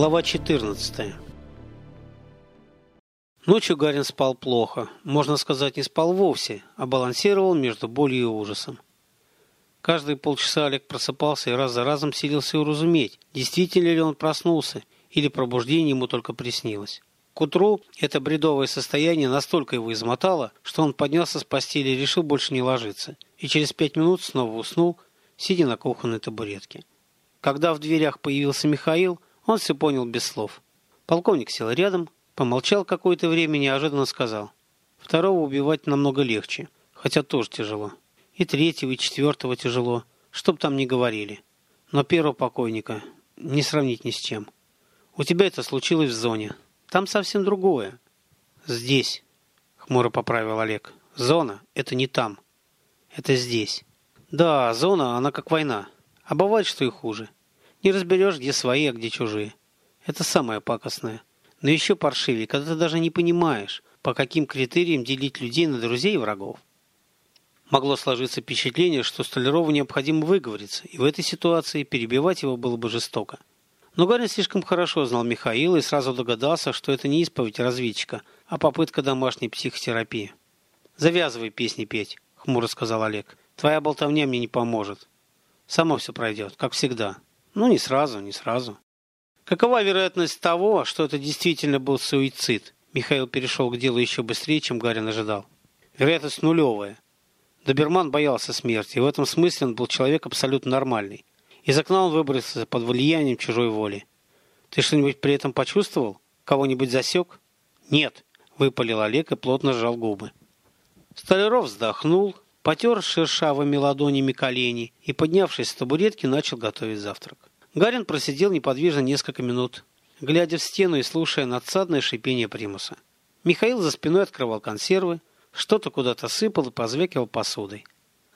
Глава 14 Ночью Гарин спал плохо. Можно сказать, не спал вовсе, а балансировал между болью и ужасом. Каждые полчаса Олег просыпался и раз за разом силился уразуметь, действительно ли он проснулся, или пробуждение ему только приснилось. К утру это бредовое состояние настолько его измотало, что он поднялся с постели и решил больше не ложиться, и через пять минут снова уснул, сидя на кухонной табуретке. Когда в дверях появился Михаил, он все понял без слов. Полковник сел рядом, помолчал какое-то время и неожиданно сказал. Второго убивать намного легче, хотя тоже тяжело. И третьего, и четвертого тяжело, чтоб там не говорили. Но первого покойника не сравнить ни с чем. У тебя это случилось в зоне. Там совсем другое. Здесь, хмуро поправил Олег. Зона – это не там. Это здесь. Да, зона, она как война. А бывает, что и хуже. Не разберешь, где свои, а где чужие. Это самое пакостное. Но еще паршивее, когда ты даже не понимаешь, по каким критериям делить людей на друзей и врагов. Могло сложиться впечатление, что Столярову необходимо выговориться, и в этой ситуации перебивать его было бы жестоко. Но Гарин слишком хорошо знал Михаила и сразу догадался, что это не исповедь разведчика, а попытка домашней психотерапии. «Завязывай песни петь», — хмуро сказал Олег. «Твоя болтовня мне не поможет. Само все пройдет, как всегда». Ну, не сразу, не сразу. Какова вероятность того, что это действительно был суицид? Михаил перешел к делу еще быстрее, чем Гарин ожидал. Вероятность нулевая. Доберман боялся смерти, и в этом смысле он был человек абсолютно нормальный. Из окна он выбрался под влиянием чужой воли. Ты что-нибудь при этом почувствовал? Кого-нибудь засек? Нет, выпалил Олег и плотно сжал губы. Столяров вздохнул, потер шершавыми ладонями колени и, поднявшись с табуретки, начал готовить завтрак. Гарин просидел неподвижно несколько минут, глядя в стену и слушая надсадное шипение примуса. Михаил за спиной открывал консервы, что-то куда-то сыпал и позвякивал посудой.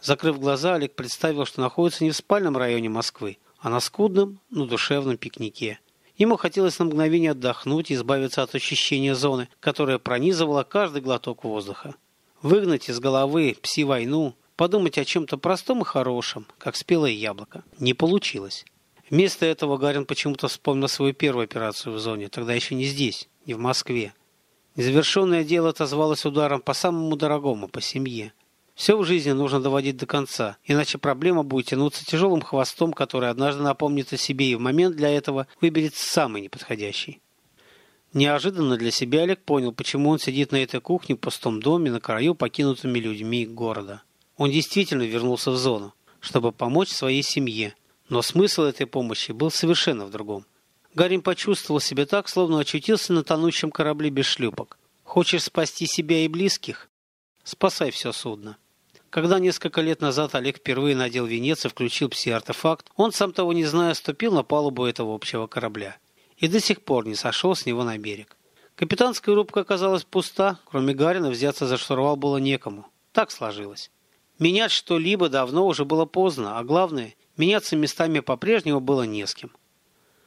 Закрыв глаза, Олег представил, что находится не в спальном районе Москвы, а на скудном, но душевном пикнике. Ему хотелось на мгновение отдохнуть и избавиться от ощущения зоны, которая пронизывала каждый глоток воздуха выгнать из головы пси-войну, подумать о чем-то простом и хорошем, как спелое яблоко. Не получилось. Вместо этого Гарин почему-то вспомнил свою первую операцию в зоне, тогда еще не здесь, не в Москве. Незавершенное дело отозвалось ударом по самому дорогому, по семье. Все в жизни нужно доводить до конца, иначе проблема будет тянуться тяжелым хвостом, который однажды напомнит о себе и в момент для этого выберет самый неподходящий. Неожиданно для себя Олег понял, почему он сидит на этой кухне в пустом доме на краю покинутыми людьми города. Он действительно вернулся в зону, чтобы помочь своей семье, но смысл этой помощи был совершенно в другом. Гарин почувствовал себя так, словно очутился на тонущем корабле без шлюпок. Хочешь спасти себя и близких? Спасай все судно. Когда несколько лет назад Олег впервые надел венец и включил пси-артефакт, он, сам того не зная, ступил на палубу этого общего корабля и до сих пор не сошел с него на берег. Капитанская рубка оказалась пуста, кроме Гарина взяться за штурвал было некому. Так сложилось. Менять что-либо давно уже было поздно, а главное, меняться местами по-прежнему было не с кем.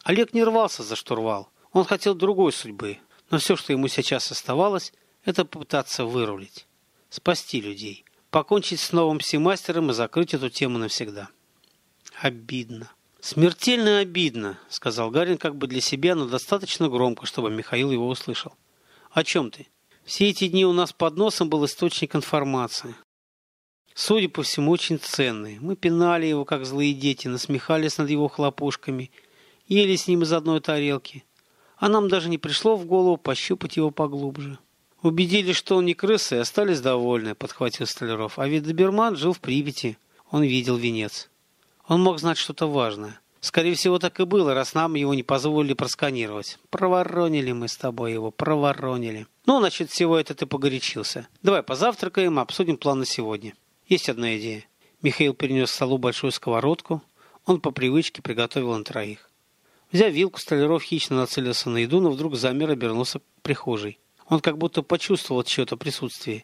Олег не рвался за штурвал. Он хотел другой судьбы, но все, что ему сейчас оставалось, это попытаться вырулить. Спасти людей. Покончить с новым псимастером и закрыть эту тему навсегда. Обидно. «Смертельно обидно», — сказал Гарин как бы для себя, но достаточно громко, чтобы Михаил его услышал. «О чем ты? Все эти дни у нас под носом был источник информации. Судя по всему, очень ценный. Мы пинали его, как злые дети, насмехались над его хлопушками, ели с ним из одной тарелки. А нам даже не пришло в голову пощупать его поглубже. Убедились, что он не крыса, и остались довольны, подхватил Столяров. А ведь Доберман жил в Припяти. Он видел венец. Он мог знать что-то важное. Скорее всего, так и было, раз нам его не позволили просканировать. Проворонили мы с тобой его, проворонили. Ну, значит, всего это ты погорячился. Давай позавтракаем, обсудим план на сегодня. Есть одна идея. Михаил перенес к столу большую сковородку. Он по привычке приготовил на троих. Взяв вилку, Столяров хищно нацелился на еду, но вдруг замер и обернулся к прихожей. Он как будто почувствовал чье-то присутствие.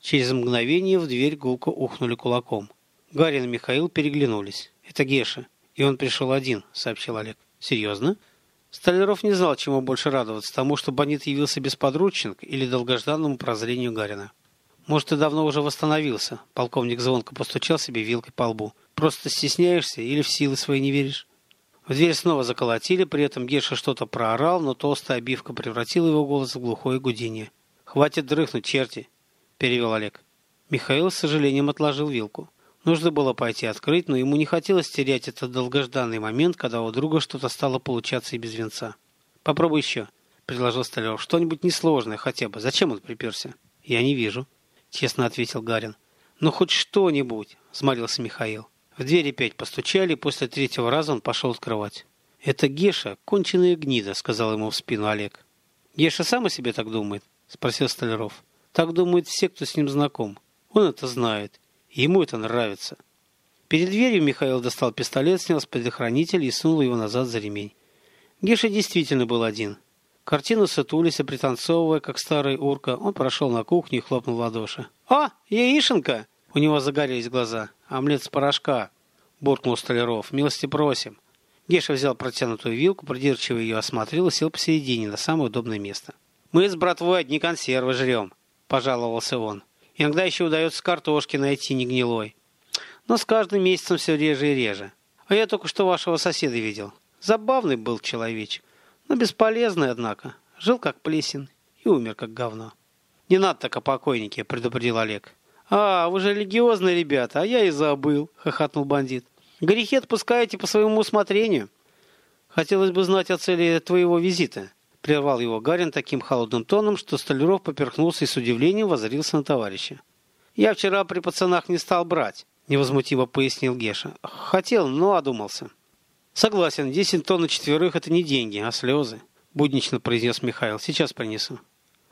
Через мгновение в дверь гулко ухнули кулаком. Гарин и Михаил переглянулись. «Это Геша. И он пришел один», — сообщил Олег. «Серьезно?» Столяров не знал, чему больше радоваться, тому, что бандит явился без подручных или долгожданному прозрению Гарина. Может, ты давно уже восстановился?» Полковник звонко постучал себе вилкой по лбу. «Просто стесняешься или в силы свои не веришь?» В дверь снова заколотили, при этом Геша что-то проорал, но толстая обивка превратила его голос в глухое гудение. «Хватит дрыхнуть, черти!» – перевел Олег. Михаил с сожалением отложил вилку. Нужно было пойти открыть, но ему не хотелось терять этот долгожданный момент, когда у друга что-то стало получаться и без венца. «Попробуй еще», – предложил Столяров. «Что-нибудь несложное хотя бы. Зачем он приперся?» «Я не вижу», – честно ответил Гарин. «Ну, хоть что-нибудь», – взмолился Михаил. В дверь опять постучали, после третьего раза он пошел открывать. «Это Геша, конченая гнида», — сказал ему в спину Олег. «Геша сам о себе так думает?» — спросил Столяров. «Так думают все, кто с ним знаком. Он это знает. Ему это нравится». Перед дверью Михаил достал пистолет, снял с предохранителя и сунул его назад за ремень. Геша действительно был один. Картину сутулись, пританцовывая, как старый урка, он прошел на кухню и хлопнул в ладоши. «О, яишенка!» У него загорелись глаза. «Омлет с порошка!» – буркнул Столяров. «Милости просим!» Геша взял протянутую вилку, придирчиво ее осмотрел и сел посередине, на самое удобное место. «Мы с братвой одни консервы жрем», – пожаловался он. «Иногда еще удается картошки найти не гнилой. Но с каждым месяцем все реже и реже. А я только что вашего соседа видел. Забавный был человечек, но бесполезный, однако. Жил как плесень и умер как говно». «Не надо так о покойнике», – предупредил Олег. «А, вы же религиозные ребята, а я и забыл», — хохотнул бандит. «Грехи отпускаете по своему усмотрению». «Хотелось бы знать о цели твоего визита», — прервал его Гарин таким холодным тоном, что Столяров поперхнулся и с удивлением воззрился на товарища. «Я вчера при пацанах не стал брать», — невозмутимо пояснил Геша. «Хотел, но одумался». «Согласен, десять тонн на четверых — это не деньги, а слезы», — буднично произнес Михаил. «Сейчас принесу».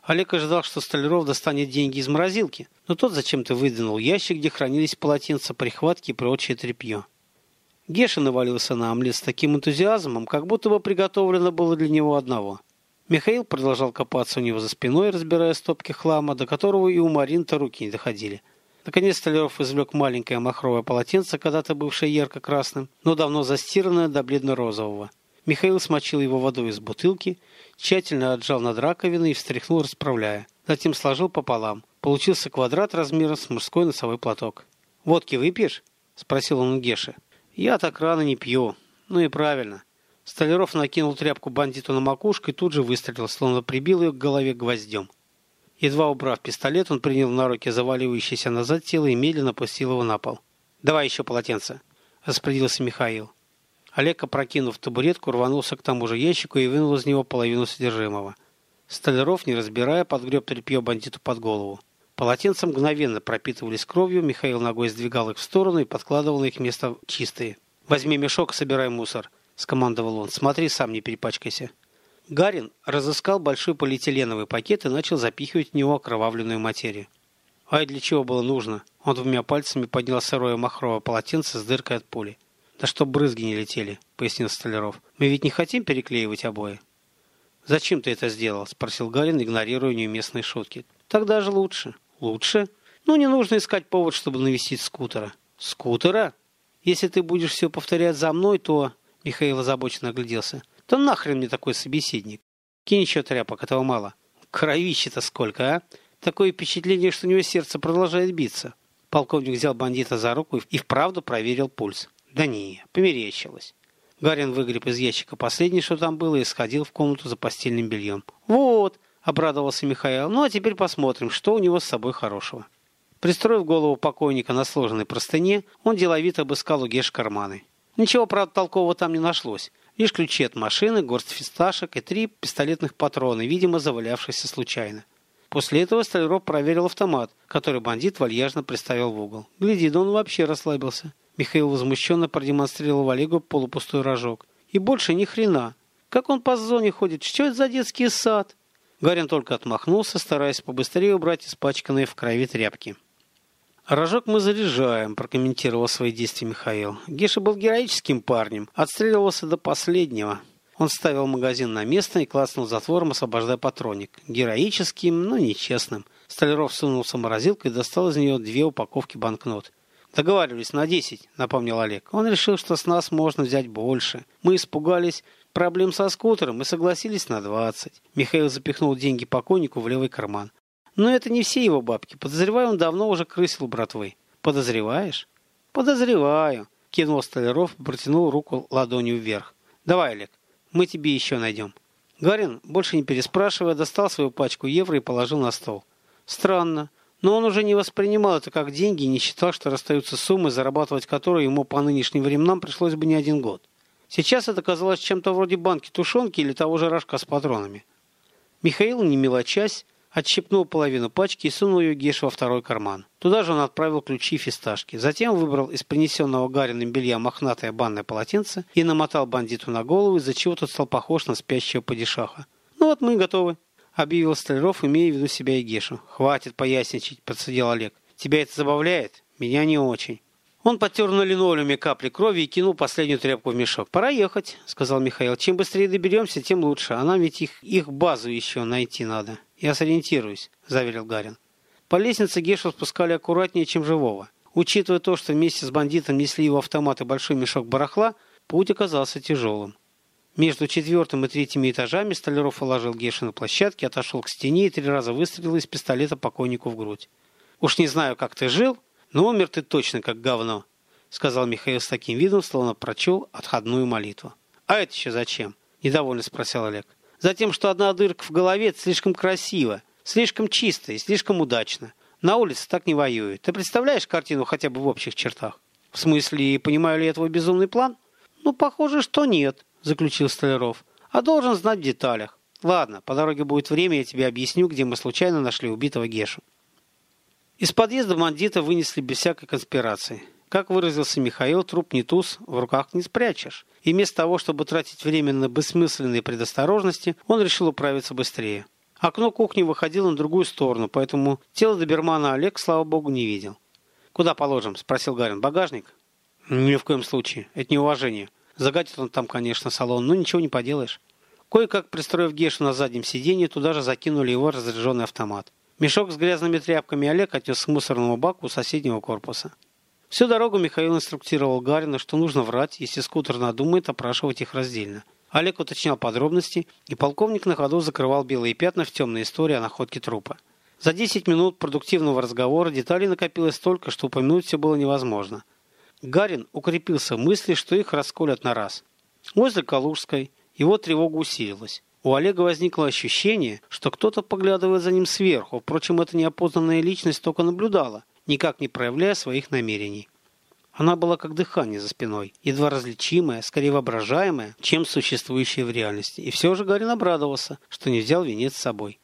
Олег ожидал, что Столяров достанет деньги из морозилки, но тот зачем-то выдвинул ящик, где хранились полотенца, прихватки и прочее тряпье. Геша навалился на омлет с таким энтузиазмом, как будто бы приготовлено было для него одного. Михаил продолжал копаться у него за спиной, разбирая стопки хлама, до которого и у Марин-то руки не доходили. Наконец Столяров извлек маленькое махровое полотенце, когда-то бывшее ярко-красным, но давно застиранное до бледно-розового. Михаил смочил его водой из бутылки, тщательно отжал над раковиной и встряхнул, расправляя. Затем сложил пополам. Получился квадрат размером с мужской носовой платок. «Водки выпьешь?» – спросил он у Геши. «Я так рано не пью». «Ну и правильно». Столяров накинул тряпку бандиту на макушку и тут же выстрелил, словно прибил ее к голове гвоздем. Едва убрав пистолет, он принял на руки заваливающееся назад тело и медленно опустил его на пол. «Давай еще полотенце», – распорядился Михаил. Олег, опрокинув табуретку, рванулся к тому же ящику и вынул из него половину содержимого. Столяров, не разбирая, подгреб тряпье бандиту под голову. Полотенца мгновенно пропитывались кровью, Михаил ногой сдвигал их в сторону и подкладывал на их место чистые. «Возьми мешок и собирай мусор», — скомандовал он. «Смотри, сам не перепачкайся». Гарин разыскал большой полиэтиленовый пакет и начал запихивать в него окровавленную материю. Ай, для чего было нужно? Он двумя пальцами поднял сырое махровое полотенце с дыркой от пули. «Да чтоб брызги не летели», — пояснил Столяров. «Мы ведь не хотим переклеивать обои». «Зачем ты это сделал?» — спросил Гарин, игнорируя неуместные шутки. «Тогда же лучше». «Лучше? Ну, не нужно искать повод, чтобы навестить скутера». «Скутера? Если ты будешь все повторять за мной, то...» Михаил озабоченно огляделся. «То нахрен мне такой собеседник? Кинь еще тряпок, этого мало». «Кровище-то сколько, а? Такое впечатление, что у него сердце продолжает биться». Полковник взял бандита за руку и вправду проверил пульс. Да не, померещилось. Гарин выгреб из ящика последнее, что там было, и сходил в комнату за постельным бельем. «Вот!» — обрадовался Михаил. «Ну, а теперь посмотрим, что у него с собой хорошего». Пристроив голову покойника на сложенной простыне, он деловито обыскал у Геш карманы. Ничего, правда, толкового там не нашлось. Лишь ключи от машины, горсть фисташек и три пистолетных патрона, видимо, завалявшиеся случайно. После этого Столяров проверил автомат, который бандит вальяжно приставил в угол. Гляди, да он вообще расслабился. Михаил возмущенно продемонстрировал Олегу полупустой рожок. И больше ни хрена. Как он по зоне ходит? Что это за детский сад? Гарин только отмахнулся, стараясь побыстрее убрать испачканные в крови тряпки. «Рожок мы заряжаем», – прокомментировал свои действия Михаил. Геша был героическим парнем, отстреливался до последнего. Он ставил магазин на место и класснул затвором, освобождая патроник. Героическим, но нечестным. Столяров сунулся в морозилку и достал из нее две упаковки банкнот. Договаривались на 10, напомнил Олег. Он решил, что с нас можно взять больше. Мы испугались проблем со скутером и согласились на 20. Михаил запихнул деньги покойнику в левый карман. Но это не все его бабки. Подозреваю, он давно уже крысил братвы. Подозреваешь? Подозреваю. Кинул Столяров и протянул руку ладонью вверх. Давай, Олег, мы тебе еще найдем. Гарин, больше не переспрашивая, достал свою пачку евро и положил на стол. Странно, но он уже не воспринимал это как деньги и не считал, что расстаются суммы, зарабатывать которые ему по нынешним временам пришлось бы не один год. Сейчас это казалось чем-то вроде банки тушенки или того же рожка с патронами. Михаил, не мелочась, отщипнул половину пачки и сунул ее Геш во второй карман. Туда же он отправил ключи и фисташки. Затем выбрал из принесенного Гариным белья мохнатое банное полотенце и намотал бандиту на голову, из-за чего тот стал похож на спящего падишаха. «Ну вот мы и готовы», — объявил Столяров, имея в виду себя и Гешу. «Хватит поясничать», — подсудил Олег. «Тебя это забавляет? Меня не очень». Он потер на линолеуме капли крови и кинул последнюю тряпку в мешок. «Пора ехать», — сказал Михаил. «Чем быстрее доберемся, тем лучше. А нам ведь их, их базу еще найти надо». «Я сориентируюсь», — заверил Гарин. По лестнице Гешу спускали аккуратнее, чем живого. Учитывая то, что вместе с бандитом несли его автоматы большой мешок барахла, путь оказался тяжелым. Между четвертым и третьими этажами Столяров положил Гешу на площадке, отошел к стене и три раза выстрелил из пистолета покойнику в грудь. «Уж не знаю, как ты жил, но умер ты точно как говно», — сказал Михаил с таким видом, словно прочел отходную молитву. «А это еще зачем?» — недовольно спросил Олег. Затем, что одна дырка в голове слишком красиво, слишком чисто и слишком удачно. На улице так не воюют. Ты представляешь картину хотя бы в общих чертах? В смысле, понимаю ли я твой безумный план? Ну, похоже, что нет, заключил Столяров. А должен знать в деталях. Ладно, по дороге будет время, я тебе объясню, где мы случайно нашли убитого Гешу. Из подъезда бандита вынесли без всякой конспирации. Как выразился Михаил, труп не туз, в руках не спрячешь. И вместо того, чтобы тратить время на бессмысленные предосторожности, он решил управиться быстрее. Окно кухни выходило на другую сторону, поэтому тело добермана Олег, слава богу, не видел. «Куда положим?» – спросил Гарин. «Багажник?» «Ни в коем случае. Это неуважение. Загадит он там, конечно, салон, но ничего не поделаешь». Кое-как, пристроив Гешу на заднем сиденье, туда же закинули его разряженный автомат. Мешок с грязными тряпками Олег отнес к мусорному баку соседнего корпуса. Всю дорогу Михаил инструктировал Гарина, что нужно врать, если скутер надумает опрашивать их раздельно. Олег уточнял подробности, и полковник на ходу закрывал белые пятна в темной истории о находке трупа. За 10 минут продуктивного разговора деталей накопилось столько, что упомянуть все было невозможно. Гарин укрепился в мысли, что их расколят на раз. Возле Калужской его тревога усилилась. У Олега возникло ощущение, что кто-то поглядывает за ним сверху, впрочем, эта неопознанная личность только наблюдала – никак не проявляя своих намерений. Она была как дыхание за спиной, едва различимая, скорее воображаемая, чем существующая в реальности. И все же Гарин обрадовался, что не взял венец с собой.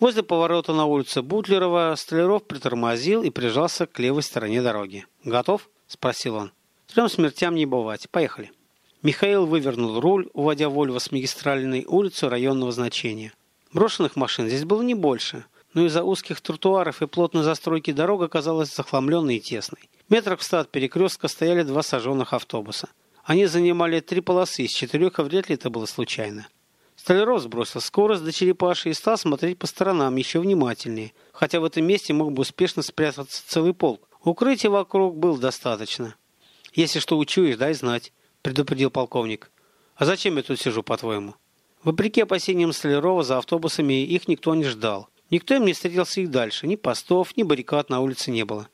Возле поворота на улице Бутлерова Столяров притормозил и прижался к левой стороне дороги. «Готов?» – спросил он. «Трем смертям не бывать. Поехали». Михаил вывернул руль, уводя Вольво с магистральной улицы районного значения. Брошенных машин здесь было не больше, но из-за узких тротуаров и плотной застройки дорога казалась захламленной и тесной. Метрах в ста от перекрестка стояли два сожженных автобуса. Они занимали три полосы, из четырех, а вряд ли это было случайно. Столяров сбросил скорость до черепаши и стал смотреть по сторонам еще внимательнее, хотя в этом месте мог бы успешно спрятаться целый полк. Укрытия вокруг было достаточно. «Если что учуешь, дай знать», — предупредил полковник. «А зачем я тут сижу, по-твоему?» Вопреки опасениям Столярова, за автобусами их никто не ждал. Никто им не встретился и дальше. Ни постов, ни баррикад на улице не было.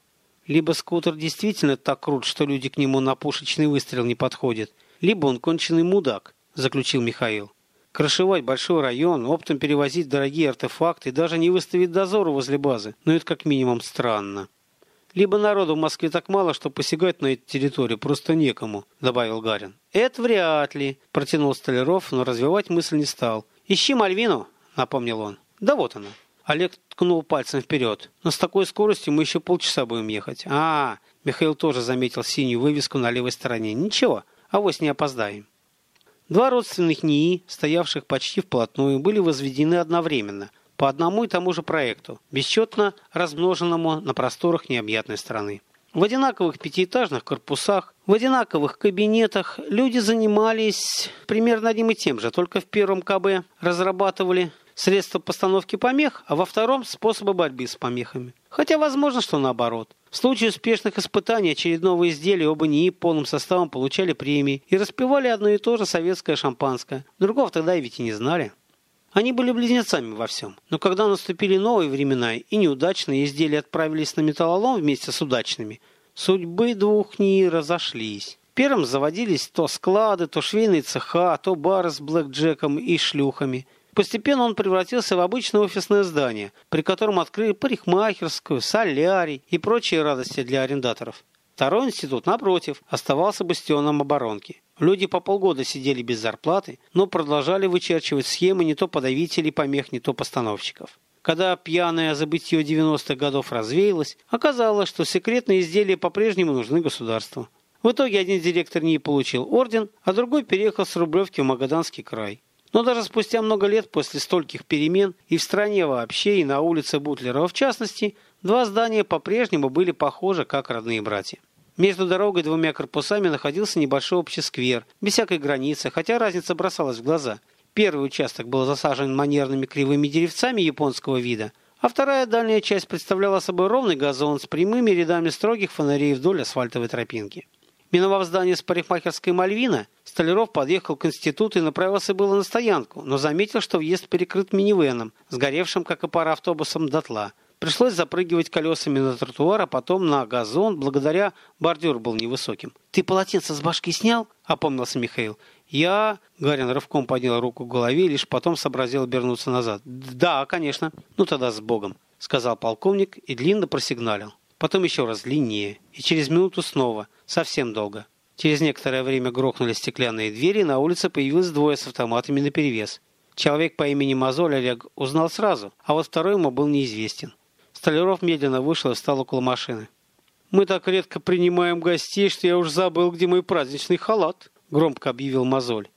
Либо скутер действительно так крут, что люди к нему на пушечный выстрел не подходят, либо он конченый мудак, заключил Михаил. Крышевать большой район, оптом перевозить дорогие артефакты и даже не выставить дозору возле базы. Ну это как минимум странно. Либо народу в Москве так мало, что посягать на эту территорию просто некому, добавил Гарин. Это вряд ли, протянул Столяров, но развивать мысль не стал. Ищи Мальвину, напомнил он. Да вот она. Олег ткнул пальцем вперед. Но с такой скоростью мы еще полчаса будем ехать. А, Михаил тоже заметил синюю вывеску на левой стороне. Ничего, авось не опоздаем. Два родственных НИИ, стоявших почти вплотную, были возведены одновременно, по одному и тому же проекту, бесчетно размноженному на просторах необъятной страны. В одинаковых пятиэтажных корпусах, в одинаковых кабинетах люди занимались примерно одним и тем же, только в первом КБ разрабатывали средства постановки помех, а во втором – способы борьбы с помехами. Хотя возможно, что наоборот. В случае успешных испытаний очередного изделия оба НИИ полным составом получали премии и распивали одно и то же советское шампанское. Другого тогда и ведь и не знали. Они были близнецами во всем. Но когда наступили новые времена и неудачные изделия отправились на металлолом вместе с удачными, судьбы двух не разошлись. Первым заводились то склады, то швейные цеха, то бары с блэкджеком и шлюхами. Постепенно он превратился в обычное офисное здание, при котором открыли парикмахерскую, солярий и прочие радости для арендаторов. Второй институт, напротив, оставался бастионом оборонки. Люди по полгода сидели без зарплаты, но продолжали вычерчивать схемы не то подавителей помех, не то постановщиков. Когда пьяное забытье 90-х годов развеялось, оказалось, что секретные изделия по-прежнему нужны государству. В итоге один директор не получил орден, а другой переехал с Рублевки в Магаданский край. Но даже спустя много лет после стольких перемен и в стране вообще, и на улице Бутлерова в частности, два здания по-прежнему были похожи как родные братья. Между дорогой двумя корпусами находился небольшой общий сквер, без всякой границы, хотя разница бросалась в глаза. Первый участок был засажен манерными кривыми деревцами японского вида, а вторая дальняя часть представляла собой ровный газон с прямыми рядами строгих фонарей вдоль асфальтовой тропинки. Миновав здание с парикмахерской «Мальвина», Столяров подъехал к институту и направился было на стоянку, но заметил, что въезд перекрыт минивеном, сгоревшим, как и пара автобусом, дотла – Пришлось запрыгивать колесами на тротуар, а потом на газон, благодаря бордюр был невысоким. «Ты полотенце с башки снял?» – опомнился Михаил. «Я...» – Гарин рывком поднял руку к голове и лишь потом сообразил обернуться назад. «Да, конечно. Ну тогда с Богом», – сказал полковник и длинно просигналил. Потом еще раз длиннее. И через минуту снова. Совсем долго. Через некоторое время грохнули стеклянные двери, и на улице появилось двое с автоматами наперевес. Человек по имени Мозоль Олег узнал сразу, а вот второй ему был неизвестен. Столяров медленно вышел и встал около машины. «Мы так редко принимаем гостей, что я уж забыл, где мой праздничный халат», — громко объявил Мозоль.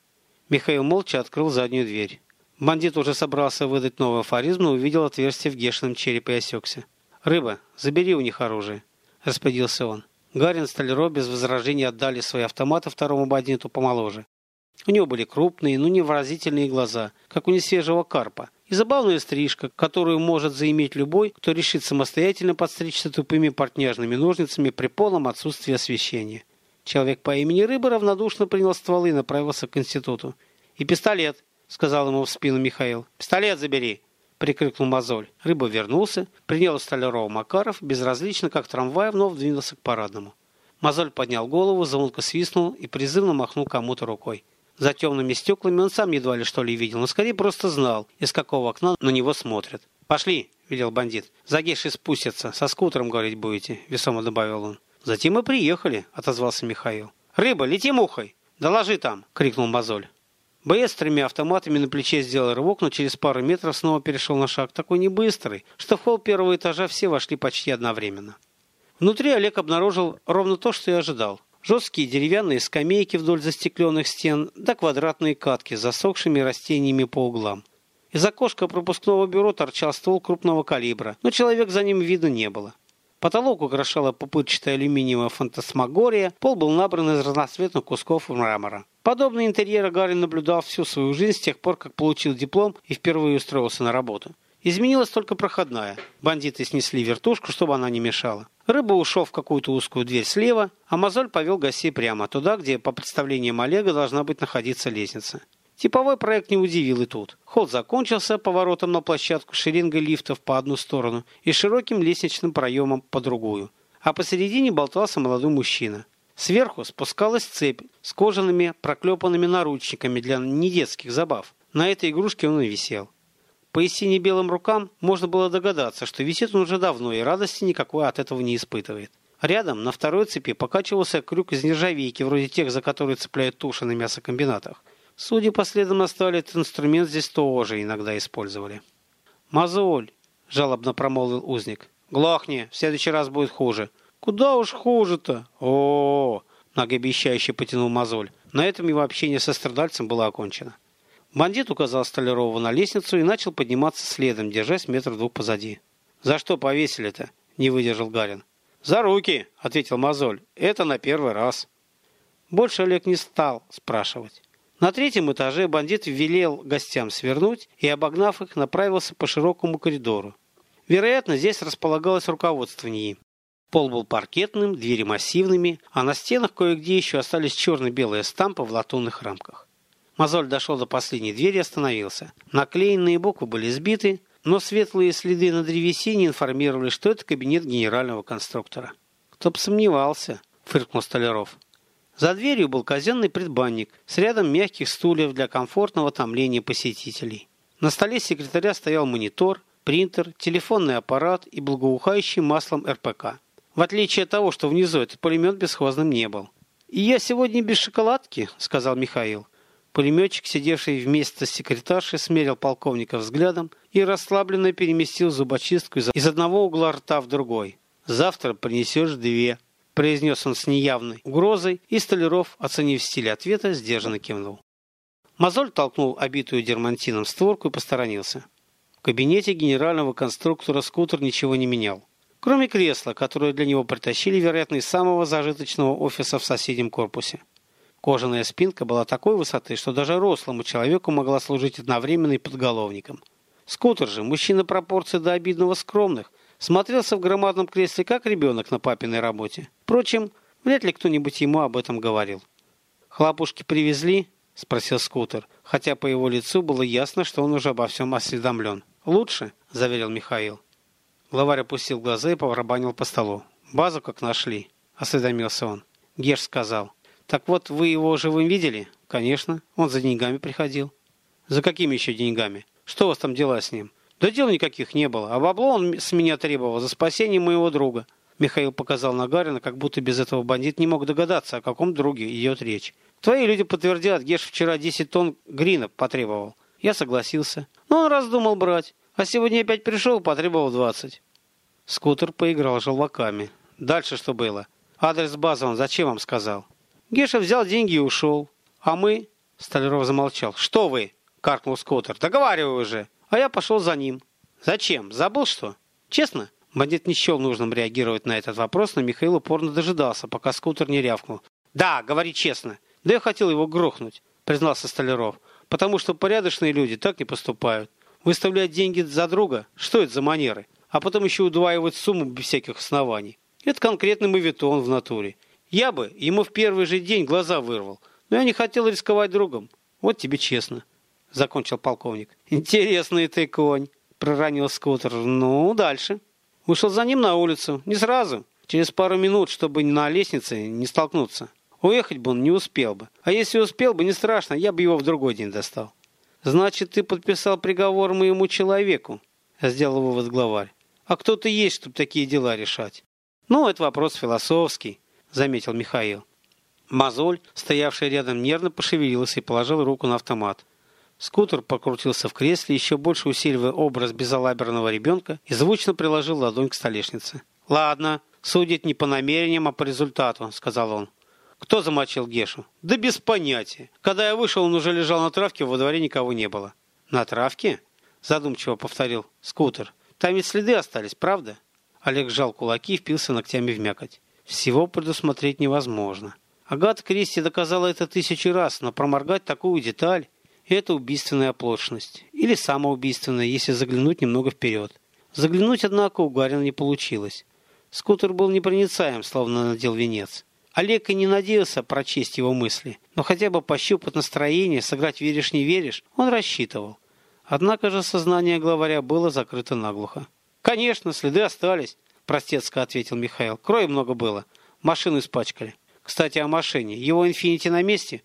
Михаил молча открыл заднюю дверь. Бандит уже собрался выдать новый афоризм, но увидел отверстие в гешном черепе и осекся. «Рыба, забери у них оружие», — распорядился он. Гарин и Столяров без возражений отдали свои автоматы второму бандиту помоложе. У него были крупные, но невыразительные глаза, как у несвежего карпа, и забавная стрижка, которую может заиметь любой, кто решит самостоятельно подстричься тупыми портняжными ножницами при полном отсутствии освещения. Человек по имени Рыба равнодушно принял стволы и направился к институту. «И пистолет», — сказал ему в спину Михаил. «Пистолет забери!» — прикрикнул Мозоль. Рыба вернулся, принял у Столярова Макаров, безразлично, как трамвай, вновь двинулся к парадному. Мозоль поднял голову, звонко свистнул и призывно махнул кому-то рукой. За темными стеклами он сам едва ли что ли видел, но скорее просто знал, из какого окна на него смотрят. «Пошли!» – велел бандит. «За спустятся, со скутером говорить будете», – весомо добавил он. «Затем мы приехали», – отозвался Михаил. «Рыба, лети мухой!» «Доложи там!» – крикнул Мозоль. Боец с тремя автоматами на плече сделал рывок, но через пару метров снова перешел на шаг, такой небыстрый, что в холл первого этажа все вошли почти одновременно. Внутри Олег обнаружил ровно то, что и ожидал. Жесткие деревянные скамейки вдоль застекленных стен, да квадратные катки с засохшими растениями по углам. Из окошка пропускного бюро торчал ствол крупного калибра, но человек за ним видно не было. Потолок украшала пупырчатая алюминиевая фантасмагория, пол был набран из разноцветных кусков мрамора. Подобный интерьер Гарри наблюдал всю свою жизнь с тех пор, как получил диплом и впервые устроился на работу. Изменилась только проходная. Бандиты снесли вертушку, чтобы она не мешала. Рыба ушел в какую-то узкую дверь слева, а мозоль повел гостей прямо туда, где, по представлениям Олега, должна быть находиться лестница. Типовой проект не удивил и тут. Холл закончился поворотом на площадку шеренгой лифтов по одну сторону и широким лестничным проемом по другую. А посередине болтался молодой мужчина. Сверху спускалась цепь с кожаными проклепанными наручниками для недетских забав. На этой игрушке он и висел. По и белым рукам можно было догадаться, что висит он уже давно и радости никакой от этого не испытывает. Рядом на второй цепи покачивался крюк из нержавейки, вроде тех, за которые цепляют туши на мясокомбинатах. Судя по следам столе, этот инструмент здесь тоже иногда использовали. «Мозоль!» – жалобно промолвил узник. «Глохни, в следующий раз будет хуже». «Куда уж хуже-то?» «О-о-о!» – многообещающе потянул мозоль. На этом его общение со страдальцем было окончено. Бандит указал Столярову на лестницу и начал подниматься следом, держась метр двух позади. «За что повесили-то?» – не выдержал Гарин. «За руки!» – ответил Мозоль. «Это на первый раз». Больше Олег не стал спрашивать. На третьем этаже бандит велел гостям свернуть и, обогнав их, направился по широкому коридору. Вероятно, здесь располагалось руководство НИИ. Пол был паркетным, двери массивными, а на стенах кое-где еще остались черно-белые стампы в латунных рамках. Мозоль дошел до последней двери и остановился. Наклеенные буквы были сбиты, но светлые следы на древесине информировали, что это кабинет генерального конструктора. «Кто бы сомневался», — фыркнул Столяров. За дверью был казенный предбанник с рядом мягких стульев для комфортного томления посетителей. На столе секретаря стоял монитор, принтер, телефонный аппарат и благоухающий маслом РПК. В отличие от того, что внизу этот пулемет бесхозным не был. «И я сегодня без шоколадки», — сказал Михаил. Пулеметчик, сидевший вместе с секретаршей, смерил полковника взглядом и расслабленно переместил зубочистку из одного угла рта в другой. «Завтра принесешь две», — произнес он с неявной угрозой, и Столяров, оценив стиль ответа, сдержанно кивнул. Мозоль толкнул обитую дермантином створку и посторонился. В кабинете генерального конструктора скутер ничего не менял. Кроме кресла, которое для него притащили, вероятно, из самого зажиточного офиса в соседнем корпусе. Кожаная спинка была такой высоты, что даже рослому человеку могла служить одновременно и подголовником. Скутер же, мужчина пропорций до обидного скромных, смотрелся в громадном кресле, как ребенок на папиной работе. Впрочем, вряд ли кто-нибудь ему об этом говорил. «Хлопушки привезли?» – спросил скутер, хотя по его лицу было ясно, что он уже обо всем осведомлен. «Лучше?» – заверил Михаил. Главарь опустил глаза и поворобанил по столу. «Базу как нашли?» – осведомился он. Герш сказал – так вот, вы его живым видели? Конечно. Он за деньгами приходил. За какими еще деньгами? Что у вас там дела с ним? Да дел никаких не было. А бабло он с меня требовал за спасение моего друга. Михаил показал на Гарина, как будто без этого бандит не мог догадаться, о каком друге идет речь. Твои люди подтвердят, Геш вчера 10 тонн грина потребовал. Я согласился. Но он раздумал брать. А сегодня опять пришел и потребовал 20. Скутер поиграл желваками. Дальше что было? Адрес базы он зачем вам сказал? Геша взял деньги и ушел. А мы... Столяров замолчал. «Что вы?» – каркнул Скоттер. «Договаривай уже». А я пошел за ним. «Зачем? Забыл что?» «Честно?» Бандит не счел нужным реагировать на этот вопрос, но Михаил упорно дожидался, пока скутер не рявкнул. «Да, говори честно. Да я хотел его грохнуть», – признался Столяров. «Потому что порядочные люди так не поступают. Выставлять деньги за друга? Что это за манеры? А потом еще удваивать сумму без всяких оснований. Это конкретный мавитон в натуре. Я бы ему в первый же день глаза вырвал, но я не хотел рисковать другом. Вот тебе честно, — закончил полковник. Интересный ты конь, — проронил скутер. Ну, дальше. Вышел за ним на улицу. Не сразу. Через пару минут, чтобы на лестнице не столкнуться. Уехать бы он не успел бы. А если успел бы, не страшно, я бы его в другой день достал. Значит, ты подписал приговор моему человеку, — сделал вывод главарь. А кто ты есть, чтобы такие дела решать? Ну, это вопрос философский. — заметил Михаил. Мозоль, стоявший рядом, нервно пошевелился и положил руку на автомат. Скутер покрутился в кресле, еще больше усиливая образ безалаберного ребенка, и звучно приложил ладонь к столешнице. «Ладно, судить не по намерениям, а по результату», — сказал он. «Кто замочил Гешу?» «Да без понятия. Когда я вышел, он уже лежал на травке, во дворе никого не было». «На травке?» — задумчиво повторил Скутер. «Там ведь следы остались, правда?» Олег сжал кулаки и впился ногтями в мякоть. Всего предусмотреть невозможно. Агата Кристи доказала это тысячи раз, но проморгать такую деталь – это убийственная оплошность. Или самоубийственная, если заглянуть немного вперед. Заглянуть, однако, у Гарина не получилось. Скутер был непроницаем, словно надел венец. Олег и не надеялся прочесть его мысли, но хотя бы пощупать настроение, сыграть «веришь, не веришь» он рассчитывал. Однако же сознание главаря было закрыто наглухо. Конечно, следы остались, простецко ответил Михаил. Крови много было. Машину испачкали. Кстати, о машине. Его «Инфинити» на месте?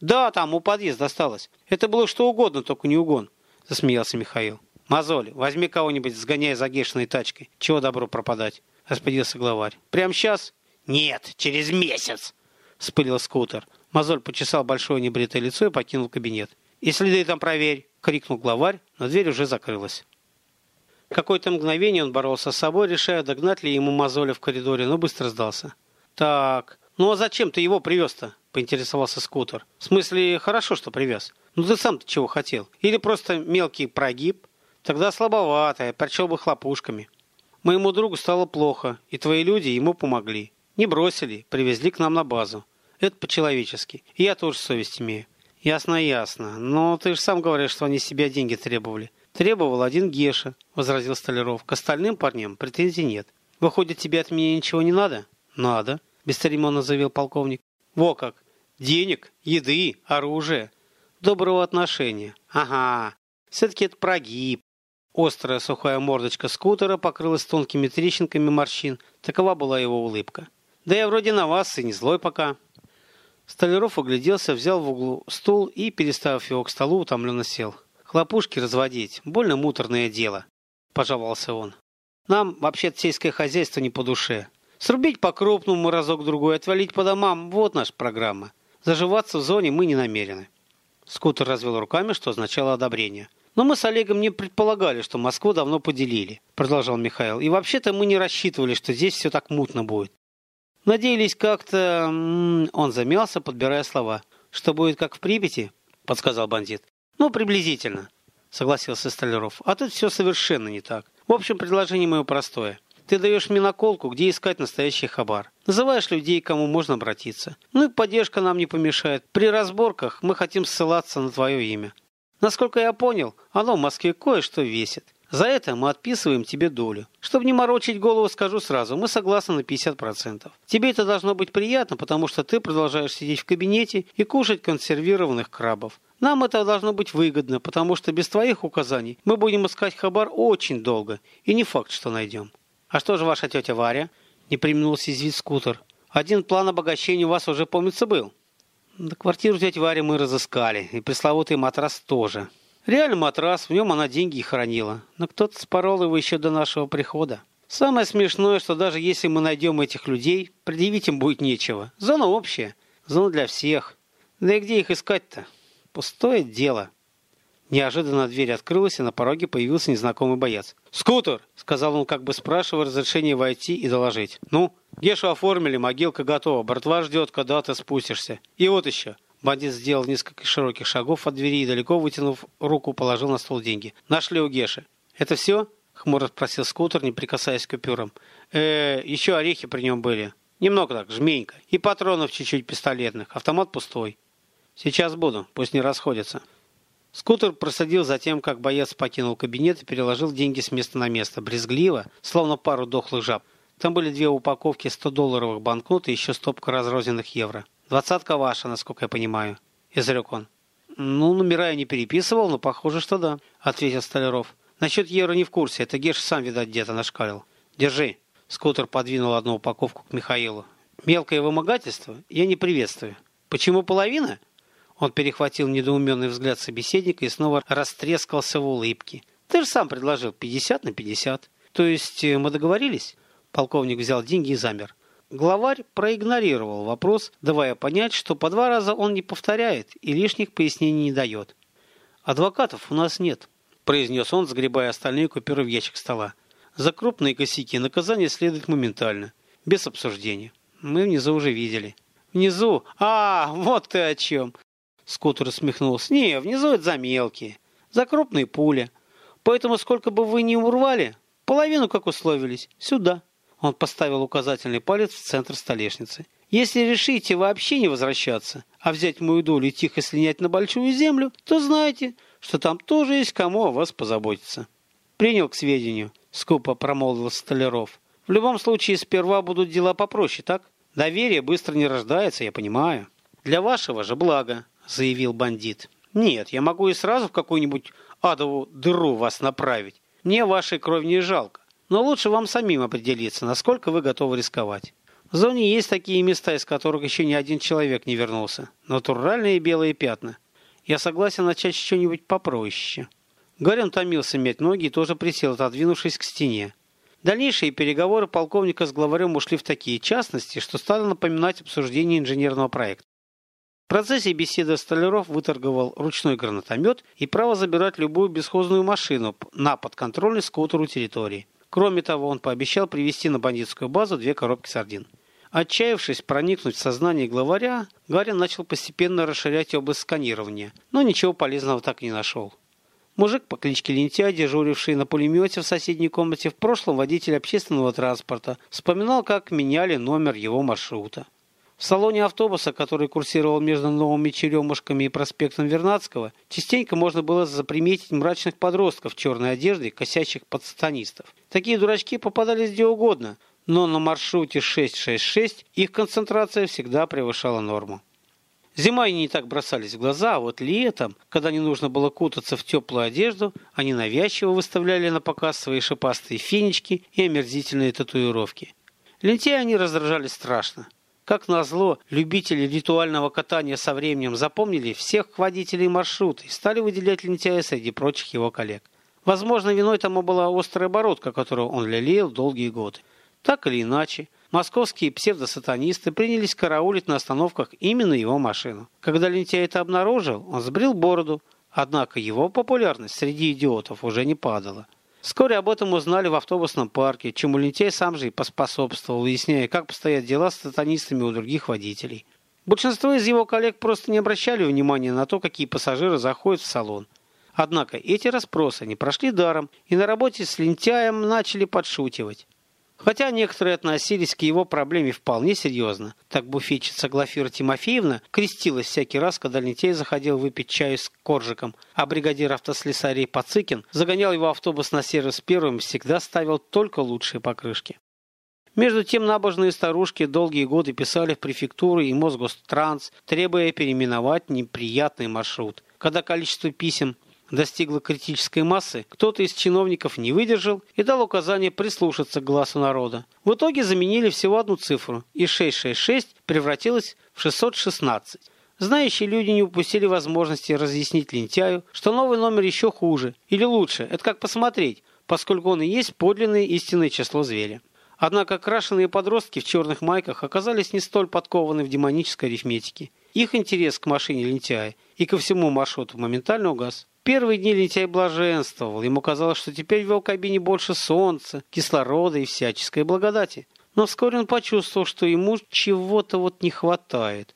Да, там у подъезда осталось. Это было что угодно, только не угон. Засмеялся Михаил. Мозоль, возьми кого-нибудь, сгоняй за Гешиной тачкой. Чего добро пропадать? Распорядился главарь. Прямо сейчас? Нет, через месяц. Вспылил скутер. Мозоль почесал большое небритое лицо и покинул кабинет. «И следы там проверь!» — крикнул главарь, но дверь уже закрылась. Какое-то мгновение он боролся с собой, решая, догнать ли ему мозоли в коридоре, но быстро сдался. «Так, ну а зачем ты его привез-то?» – поинтересовался скутер. «В смысле, хорошо, что привез. Ну ты сам-то чего хотел? Или просто мелкий прогиб? Тогда слабоватая, причем бы хлопушками. Моему другу стало плохо, и твои люди ему помогли. Не бросили, привезли к нам на базу. Это по-человечески. Я тоже совесть имею». «Ясно, ясно. Но ты же сам говоришь, что они себя деньги требовали. Требовал один Геша, возразил Столяров. К остальным парням претензий нет. Выходит, тебе от меня ничего не надо? Надо, бесцеремонно заявил полковник. Во как! Денег, еды, оружия. доброго отношения. Ага, все-таки это прогиб. Острая сухая мордочка скутера покрылась тонкими трещинками морщин. Такова была его улыбка. Да я вроде на вас и не злой пока. Столяров огляделся, взял в углу стул и, переставив его к столу, утомленно сел. Хлопушки разводить – больно муторное дело, пожаловался он. Нам вообще-то сельское хозяйство не по душе. Срубить по-крупному разок-другой, отвалить по домам – вот наша программа. Заживаться в зоне мы не намерены. Скутер развел руками, что означало одобрение. Но мы с Олегом не предполагали, что Москву давно поделили, продолжал Михаил. И вообще-то мы не рассчитывали, что здесь все так мутно будет. Надеялись как-то... Он замялся, подбирая слова. Что будет как в Припяти? Подсказал бандит. Ну, приблизительно, согласился Столяров. А тут все совершенно не так. В общем, предложение мое простое. Ты даешь мне наколку, где искать настоящий хабар. Называешь людей, к кому можно обратиться. Ну и поддержка нам не помешает. При разборках мы хотим ссылаться на твое имя. Насколько я понял, оно в Москве кое-что весит. За это мы отписываем тебе долю. Чтобы не морочить голову, скажу сразу, мы согласны на 50%. Тебе это должно быть приятно, потому что ты продолжаешь сидеть в кабинете и кушать консервированных крабов. Нам это должно быть выгодно, потому что без твоих указаний мы будем искать хабар очень долго, и не факт, что найдем. «А что же ваша тетя Варя?» – не применулся извить скутер. «Один план обогащения у вас уже, помнится, был». Да квартиру тети Вари мы разыскали, и пресловутый матрас тоже. Реально матрас, в нем она деньги хранила. Но кто-то спорол его еще до нашего прихода. Самое смешное, что даже если мы найдем этих людей, предъявить им будет нечего. Зона общая, зона для всех. Да и где их искать-то? Пустое дело. Неожиданно дверь открылась, и на пороге появился незнакомый боец. «Скутер!» — сказал он, как бы спрашивая разрешения войти и доложить. «Ну, Гешу оформили, могилка готова, братва ждет, когда ты спустишься. И вот еще». Бандит сделал несколько широких шагов от двери и, далеко вытянув руку, положил на стол деньги. «Нашли у Геши». «Это все?» — хмуро спросил скутер, не прикасаясь к купюрам. э еще орехи при нем были. Немного так, жменька. И патронов чуть-чуть пистолетных. Автомат пустой. Сейчас буду, пусть не расходятся». Скутер просадил за тем, как боец покинул кабинет и переложил деньги с места на место, брезгливо, словно пару дохлых жаб. Там были две упаковки 100-долларовых банкнот и еще стопка разрозненных евро. «Двадцатка ваша, насколько я понимаю», — изрек он. «Ну, номера я не переписывал, но похоже, что да», — ответил Столяров. «Насчет евро не в курсе, это Геш сам, видать, где-то нашкалил». «Держи». Скутер подвинул одну упаковку к Михаилу. «Мелкое вымогательство я не приветствую». «Почему половина?» Он перехватил недоуменный взгляд собеседника и снова растрескался в улыбке. «Ты же сам предложил 50 на 50. То есть э, мы договорились?» Полковник взял деньги и замер. Главарь проигнорировал вопрос, давая понять, что по два раза он не повторяет и лишних пояснений не дает. «Адвокатов у нас нет», – произнес он, сгребая остальные купюры в ящик стола. «За крупные косяки наказание следует моментально, без обсуждения. Мы внизу уже видели». «Внизу? А, вот ты о чем!» Скотер усмехнулся. «Не, внизу это за мелкие, за крупные пули. Поэтому сколько бы вы ни урвали, половину, как условились, сюда». Он поставил указательный палец в центр столешницы. «Если решите вообще не возвращаться, а взять мою долю и тихо слинять на большую землю, то знайте, что там тоже есть кому о вас позаботиться». «Принял к сведению», — скупо промолвил Столяров. «В любом случае, сперва будут дела попроще, так? Доверие быстро не рождается, я понимаю. Для вашего же блага заявил бандит. «Нет, я могу и сразу в какую-нибудь адову дыру вас направить. Мне вашей крови не жалко. Но лучше вам самим определиться, насколько вы готовы рисковать. В зоне есть такие места, из которых еще ни один человек не вернулся. Натуральные белые пятна. Я согласен начать с чего-нибудь попроще». Гарин томился мять ноги и тоже присел, отодвинувшись к стене. Дальнейшие переговоры полковника с главарем ушли в такие частности, что стали напоминать обсуждение инженерного проекта. В процессе беседы Столяров выторговал ручной гранатомет и право забирать любую бесхозную машину на подконтрольной скутеру территории. Кроме того, он пообещал привезти на бандитскую базу две коробки сардин. Отчаявшись проникнуть в сознание главаря, Гарин начал постепенно расширять область сканирования, но ничего полезного так и не нашел. Мужик по кличке Лентяй, дежуривший на пулемете в соседней комнате, в прошлом водитель общественного транспорта, вспоминал, как меняли номер его маршрута. В салоне автобуса, который курсировал между Новыми Черемушками и проспектом Вернадского, частенько можно было заприметить мрачных подростков в черной одежде, косящих под сатанистов. Такие дурачки попадались где угодно, но на маршруте 666 их концентрация всегда превышала норму. Зимой они не так бросались в глаза, а вот летом, когда не нужно было кутаться в теплую одежду, они навязчиво выставляли на показ свои шипастые финички и омерзительные татуировки. Лентяи они раздражали страшно. Как назло, любители ритуального катания со временем запомнили всех водителей маршрута и стали выделять лентяя среди прочих его коллег. Возможно, виной тому была острая бородка, которую он лелеял долгие годы. Так или иначе, московские псевдосатанисты принялись караулить на остановках именно его машину. Когда лентяй это обнаружил, он сбрил бороду, однако его популярность среди идиотов уже не падала. Вскоре об этом узнали в автобусном парке, чему лентяй сам же и поспособствовал, выясняя, как постоят дела с сатанистами у других водителей. Большинство из его коллег просто не обращали внимания на то, какие пассажиры заходят в салон. Однако эти расспросы не прошли даром, и на работе с лентяем начали подшутивать. Хотя некоторые относились к его проблеме вполне серьезно. Так буфетчица Глафира Тимофеевна крестилась всякий раз, когда лентяй заходил выпить чаю с коржиком, а бригадир автослесарей Пацыкин загонял его автобус на сервис первым и всегда ставил только лучшие покрышки. Между тем набожные старушки долгие годы писали в префектуру и Мосгостранс, требуя переименовать неприятный маршрут. Когда количество писем достигла критической массы, кто-то из чиновников не выдержал и дал указание прислушаться к глазу народа. В итоге заменили всего одну цифру, и 666 превратилось в 616. Знающие люди не упустили возможности разъяснить лентяю, что новый номер еще хуже или лучше, это как посмотреть, поскольку он и есть подлинное истинное число зверя. Однако крашеные подростки в черных майках оказались не столь подкованы в демонической арифметике. Их интерес к машине лентяя и ко всему маршруту моментально угас первые дни лентяй блаженствовал. Ему казалось, что теперь в его кабине больше солнца, кислорода и всяческой благодати. Но вскоре он почувствовал, что ему чего-то вот не хватает.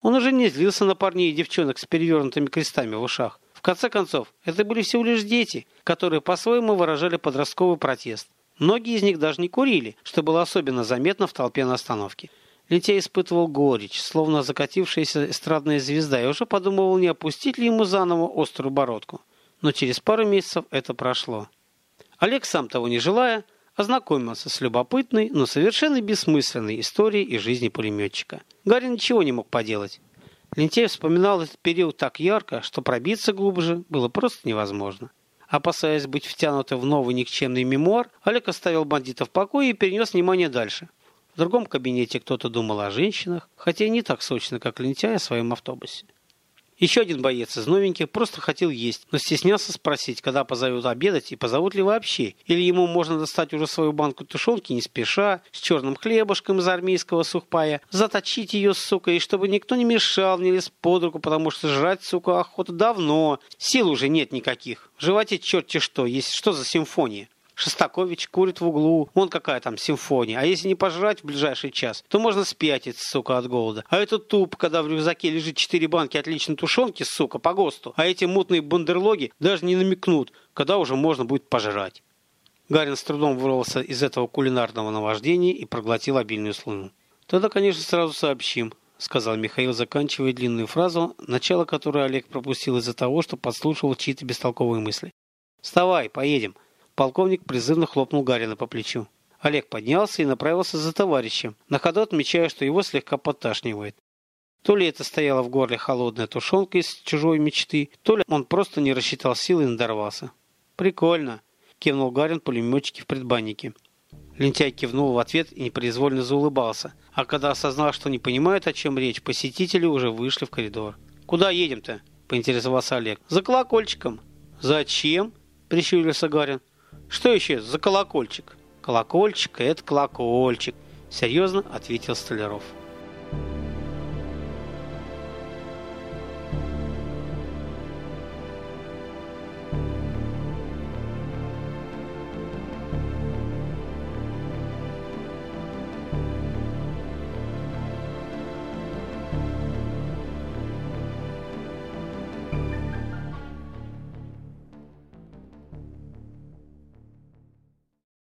Он уже не злился на парней и девчонок с перевернутыми крестами в ушах. В конце концов, это были всего лишь дети, которые по-своему выражали подростковый протест. Многие из них даже не курили, что было особенно заметно в толпе на остановке. Лентяй испытывал горечь, словно закатившаяся эстрадная звезда, и уже подумывал, не опустить ли ему заново острую бородку. Но через пару месяцев это прошло. Олег, сам того не желая, ознакомился с любопытной, но совершенно бессмысленной историей из жизни пулеметчика. Гарри ничего не мог поделать. Лентяй вспоминал этот период так ярко, что пробиться глубже было просто невозможно. Опасаясь быть втянутым в новый никчемный мемуар, Олег оставил бандитов в покое и перенес внимание дальше – другом кабинете кто-то думал о женщинах, хотя и не так сочно, как лентяй о своем автобусе. Еще один боец из новеньких просто хотел есть, но стеснялся спросить, когда позовут обедать и позовут ли вообще. Или ему можно достать уже свою банку тушенки не спеша, с черным хлебушком из армейского сухпая, заточить ее, сука, и чтобы никто не мешал, не лез под руку, потому что жрать, сука, охота давно. Сил уже нет никаких. В животе черти что, есть что за симфония. Шостакович курит в углу. Вон какая там симфония. А если не пожрать в ближайший час, то можно спятить, сука, от голода. А это туп, когда в рюкзаке лежит четыре банки отличной тушенки, сука, по ГОСТу. А эти мутные бандерлоги даже не намекнут, когда уже можно будет пожрать. Гарин с трудом вырвался из этого кулинарного наваждения и проглотил обильную слюну. «Тогда, конечно, сразу сообщим», — сказал Михаил, заканчивая длинную фразу, начало которой Олег пропустил из-за того, что подслушивал чьи-то бестолковые мысли. «Вставай, поедем», Полковник призывно хлопнул Гарина по плечу. Олег поднялся и направился за товарищем, на ходу отмечая, что его слегка подташнивает. То ли это стояла в горле холодная тушенка из чужой мечты, то ли он просто не рассчитал силы и надорвался. «Прикольно», — кивнул Гарин пулеметчики в предбаннике. Лентяй кивнул в ответ и непроизвольно заулыбался, а когда осознал, что не понимает, о чем речь, посетители уже вышли в коридор. «Куда едем-то?» — поинтересовался Олег. «За колокольчиком». «Зачем?» — прищурился Гарин. Что еще за колокольчик? Колокольчик это колокольчик, серьезно ответил Столяров.